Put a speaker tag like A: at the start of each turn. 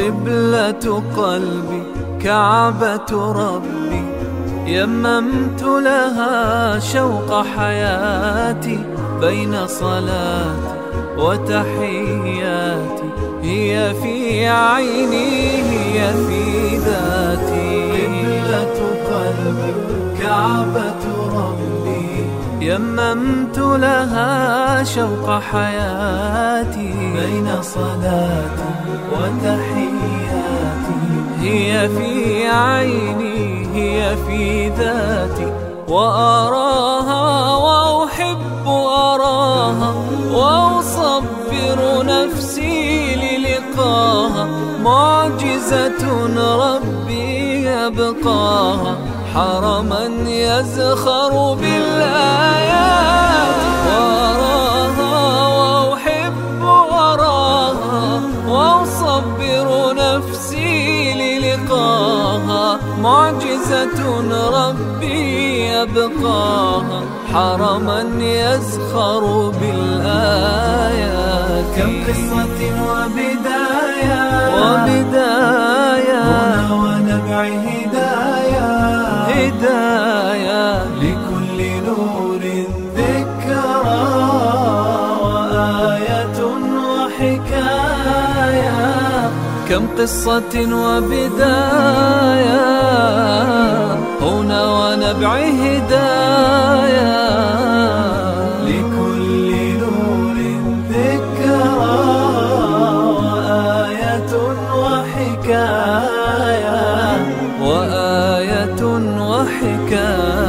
A: قبلة قلبي كعبة ربي. يممت لها شوق حياتي بين صلاتي وتحياتي. هي في عيني هي في ذاتي. قبلة قلبي كعبة ربي. يممت لها شوق حياتي بين صلاتي وتحياتي. هي في عيني هي في ذاتي وأراها وأحب أراها وأصبر نفسي للقاها معجزة ربي يبقاها حرما يزخر بالآيات. معجزة ربي يبقاها حرما يزخر بالآيات.
B: كم قصة وبداية.
A: وبداية.
B: هنا ونبع هداية.
A: هداية.
B: لكل نور ذكرى وآية وحكاية
A: كم قصة وبداية هنا ونبع هداية. لكل نور ذكرى وآية وحكاية وآية وحكاية.